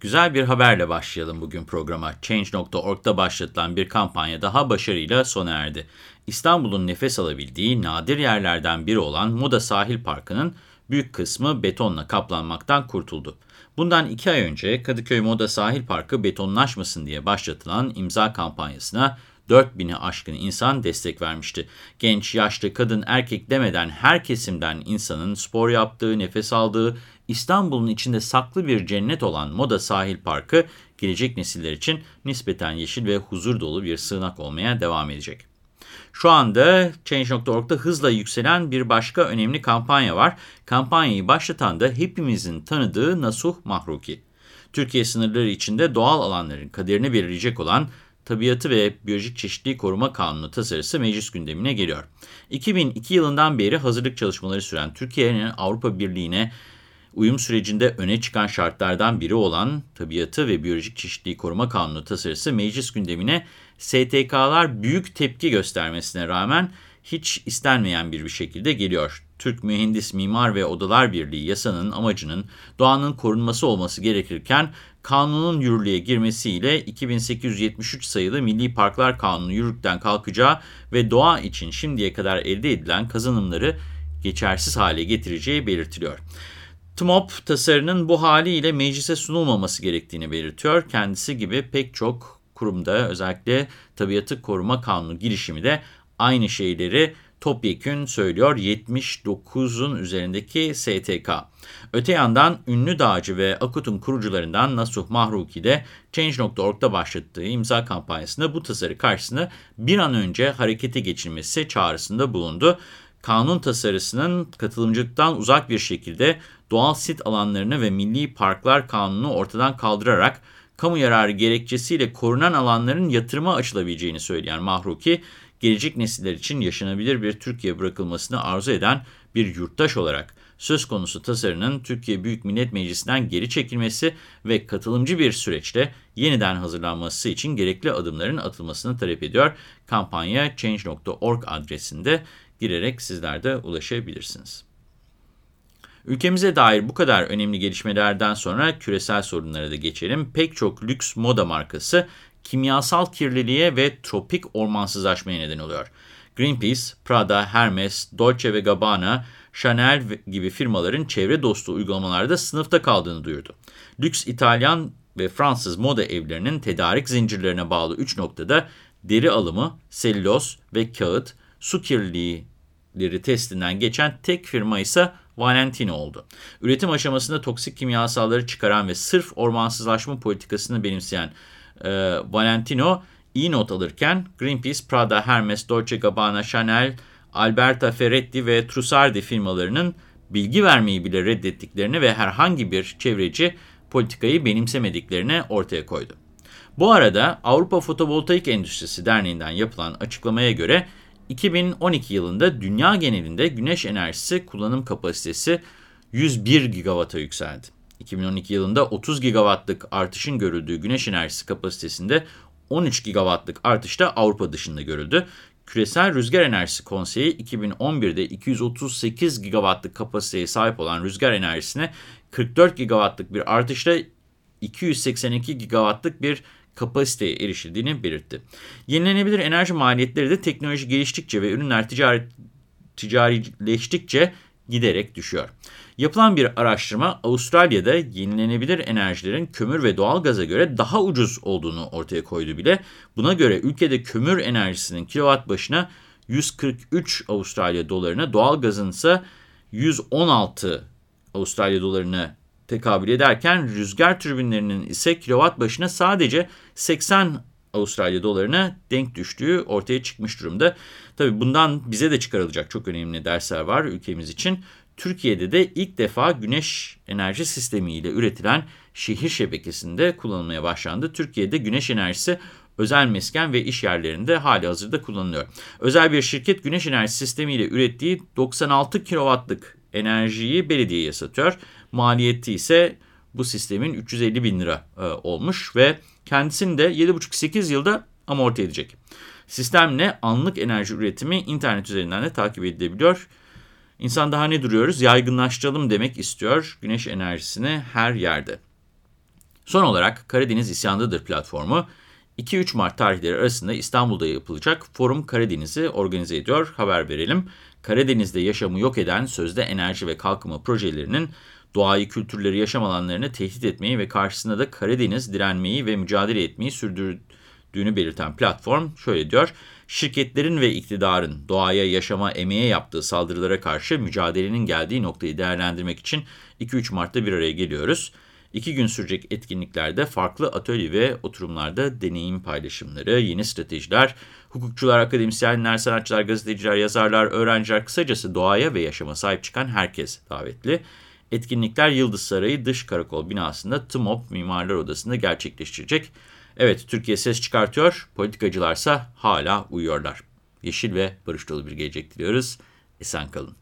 Güzel bir haberle başlayalım bugün programa. Change.org'da başlatılan bir kampanya daha başarıyla sona erdi. İstanbul'un nefes alabildiği nadir yerlerden biri olan Moda Sahil Parkı'nın büyük kısmı betonla kaplanmaktan kurtuldu. Bundan iki ay önce Kadıköy Moda Sahil Parkı betonlaşmasın diye başlatılan imza kampanyasına 4000'i aşkın insan destek vermişti. Genç, yaşlı, kadın, erkek demeden her kesimden insanın spor yaptığı, nefes aldığı, İstanbul'un içinde saklı bir cennet olan Moda Sahil Parkı, gelecek nesiller için nispeten yeşil ve huzur dolu bir sığınak olmaya devam edecek. Şu anda Change.org'da hızla yükselen bir başka önemli kampanya var. Kampanyayı başlatan da hepimizin tanıdığı Nasuh Mahruki. Türkiye sınırları içinde doğal alanların kaderini belirleyecek olan Tabiatı ve Biyolojik Çeşitliliği Koruma Kanunu tasarısı meclis gündemine geliyor. 2002 yılından beri hazırlık çalışmaları süren Türkiye'nin Avrupa Birliği'ne uyum sürecinde öne çıkan şartlardan biri olan Tabiatı ve Biyolojik Çeşitliliği Koruma Kanunu tasarısı meclis gündemine STK'lar büyük tepki göstermesine rağmen hiç istenmeyen bir şekilde geliyor. Türk Mühendis Mimar ve Odalar Birliği yasanın amacının doğanın korunması olması gerekirken kanunun yürürlüğe girmesiyle 2873 sayılı Milli Parklar Kanunu yürürlükten kalkacağı ve doğa için şimdiye kadar elde edilen kazanımları geçersiz hale getireceği belirtiliyor. TMOP tasarının bu haliyle meclise sunulmaması gerektiğini belirtiyor. Kendisi gibi pek çok kurumda özellikle Tabiatı Koruma Kanunu girişimi de aynı şeyleri topyekün söylüyor 79'un üzerindeki STK. Öte yandan ünlü dağcı ve Akut'un kurucularından Nasuh Mahruki de Change.org'da başlattığı imza kampanyasında bu tasarı karşısında bir an önce harekete geçilmesi çağrısında bulundu. Kanun tasarısının katılımcılıktan uzak bir şekilde doğal sit alanlarını ve milli parklar kanunu ortadan kaldırarak kamu yararı gerekçesiyle korunan alanların yatırıma açılabileceğini söyleyen Mahruki, gelecek nesiller için yaşanabilir bir Türkiye bırakılmasını arzu eden bir yurttaş olarak söz konusu tasarının Türkiye Büyük Millet Meclisi'nden geri çekilmesi ve katılımcı bir süreçte yeniden hazırlanması için gerekli adımların atılmasını talep ediyor. Kampanya change.org adresinde girerek sizler de ulaşabilirsiniz. Ülkemize dair bu kadar önemli gelişmelerden sonra küresel sorunlara da geçelim. Pek çok lüks moda markası kimyasal kirliliğe ve tropik ormansızlaşmaya neden oluyor. Greenpeace, Prada, Hermes, Dolce ve Gabbana, Chanel gibi firmaların çevre dostu uygulamalarda sınıfta kaldığını duyurdu. Lüks İtalyan ve Fransız moda evlerinin tedarik zincirlerine bağlı 3 noktada deri alımı, selüloz ve kağıt, su kirliliği testinden geçen tek firma ise Valentino oldu. Üretim aşamasında toksik kimyasalları çıkaran ve sırf ormansızlaşma politikasını benimseyen e, Valentino iyi not alırken Greenpeace, Prada, Hermes, Dolce Gabbana, Chanel, Alberta Ferretti ve Trussardi firmalarının bilgi vermeyi bile reddettiklerini ve herhangi bir çevreci politikayı benimsemediklerini ortaya koydu. Bu arada Avrupa Fotovoltaik Endüstrisi Derneği'nden yapılan açıklamaya göre 2012 yılında dünya genelinde güneş enerjisi kullanım kapasitesi 101 gigawata yükseldi. 2012 yılında 30 gigawattlık artışın görüldüğü güneş enerjisi kapasitesinde 13 gigawattlık artış da Avrupa dışında görüldü. Küresel Rüzgar Enerjisi Konseyi 2011'de 238 gigawattlık kapasiteye sahip olan rüzgar enerjisine 44 gigawattlık bir artışla 282 gigawattlık bir kapasiteye erişildiğini belirtti. Yenilenebilir enerji maliyetleri de teknoloji geliştikçe ve ürünler ticari, ticarileştikçe giderek düşüyor. Yapılan bir araştırma Avustralya'da yenilenebilir enerjilerin kömür ve doğal gaza göre daha ucuz olduğunu ortaya koydu bile. Buna göre ülkede kömür enerjisinin kilowatt başına 143 Avustralya dolarına, doğal gazın ise 116 Avustralya dolarına tekabül ederken rüzgar türbinlerinin ise kilowatt başına sadece 80 Avustralya dolarına denk düştüğü ortaya çıkmış durumda. Tabii bundan bize de çıkarılacak çok önemli dersler var ülkemiz için. Türkiye'de de ilk defa güneş enerji sistemiyle üretilen şehir şebekesinde kullanılmaya başlandı. Türkiye'de güneş enerjisi özel mesken ve iş yerlerinde hali hazırda kullanılıyor. Özel bir şirket güneş enerji sistemiyle ürettiği 96 kW'lık enerjiyi belediyeye satıyor. Maliyeti ise bu sistemin 350 bin lira e, olmuş ve kendisini de 7,5-8 yılda amorti edecek. Sistemle anlık enerji üretimi internet üzerinden de takip edilebiliyor. İnsan daha ne duruyoruz? Yaygınlaştıralım demek istiyor güneş enerjisini her yerde. Son olarak Karadeniz İsyandadır platformu 2-3 Mart tarihleri arasında İstanbul'da yapılacak Forum Karadeniz'i organize ediyor. Haber verelim. Karadeniz'de yaşamı yok eden sözde enerji ve kalkınma projelerinin doğayı, kültürleri, yaşam alanlarını tehdit etmeyi ve karşısında da Karadeniz direnmeyi ve mücadele etmeyi sürdürdüğünü belirten platform şöyle diyor. Şirketlerin ve iktidarın doğaya, yaşama, emeğe yaptığı saldırılara karşı mücadelenin geldiği noktayı değerlendirmek için 2-3 Mart'ta bir araya geliyoruz. İki gün sürecek etkinliklerde farklı atölye ve oturumlarda deneyim paylaşımları, yeni stratejiler, hukukçular, akademisyenler, sanatçılar, gazeteciler, yazarlar, öğrenciler, kısacası doğaya ve yaşama sahip çıkan herkes davetli. Etkinlikler Yıldız Sarayı Dış Karakol binasında TMOP Mimarlar Odası'nda gerçekleştirecek. Evet, Türkiye ses çıkartıyor, politikacılarsa hala uyuyorlar. Yeşil ve barış dolu bir gelecek diliyoruz. Esen kalın.